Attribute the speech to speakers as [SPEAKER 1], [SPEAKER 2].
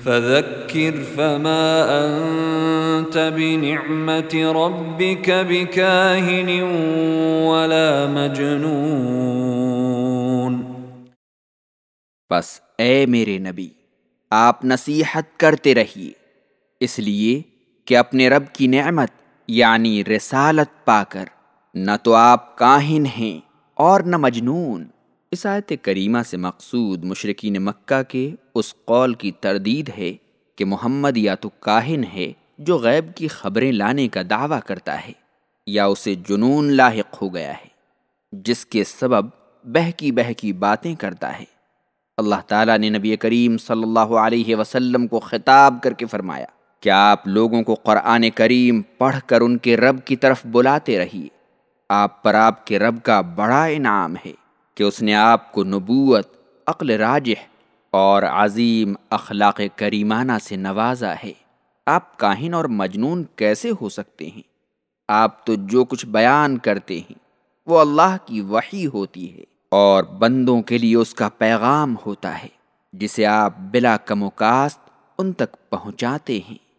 [SPEAKER 1] فذكر فما أنت بنعمة ربك بكاهن ولا مجنون.
[SPEAKER 2] بس اے میرے نبی، آپ نصیحت کرتے رہیے، اس لیے کہ اپنے رب کی نعمت یعنی رسالت پا کر، نہ تو آپ کاہن ہیں اور نہ مجنون۔ اس آیت کریمہ سے مقصود مشرقین مکہ کے اس قول کی تردید ہے کہ محمد یا تو کاہن ہے جو غیب کی خبریں لانے کا دعویٰ کرتا ہے یا اسے جنون لاحق ہو گیا ہے، جس کے سبب بہکی بہکی باتیں کرتا ہے۔ اللہ تعالیٰ نے نبی کریم صلی اللہ علیہ وسلم کو خطاب کر کے فرمایا، کیا آپ لوگوں کو قرآن کریم پڑھ کر ان کے رب کی طرف بلاتے رہیے؟ آپ پر آپ کے رب کا بڑا انعام ہے۔ کہ اس نے آپ کو نبوت، عقل راجح اور عظیم اخلاق کریمانہ سے نوازا ہے۔ آپ کاہن اور مجنون کیسے ہو سکتے ہیں؟ آپ تو جو کچھ بیان کرتے ہیں، وہ اللہ کی وحی ہوتی ہے اور بندوں کے لیے اس کا پیغام ہوتا ہے، جسے آپ بلا کم و کاست ان تک پہنچاتے ہیں۔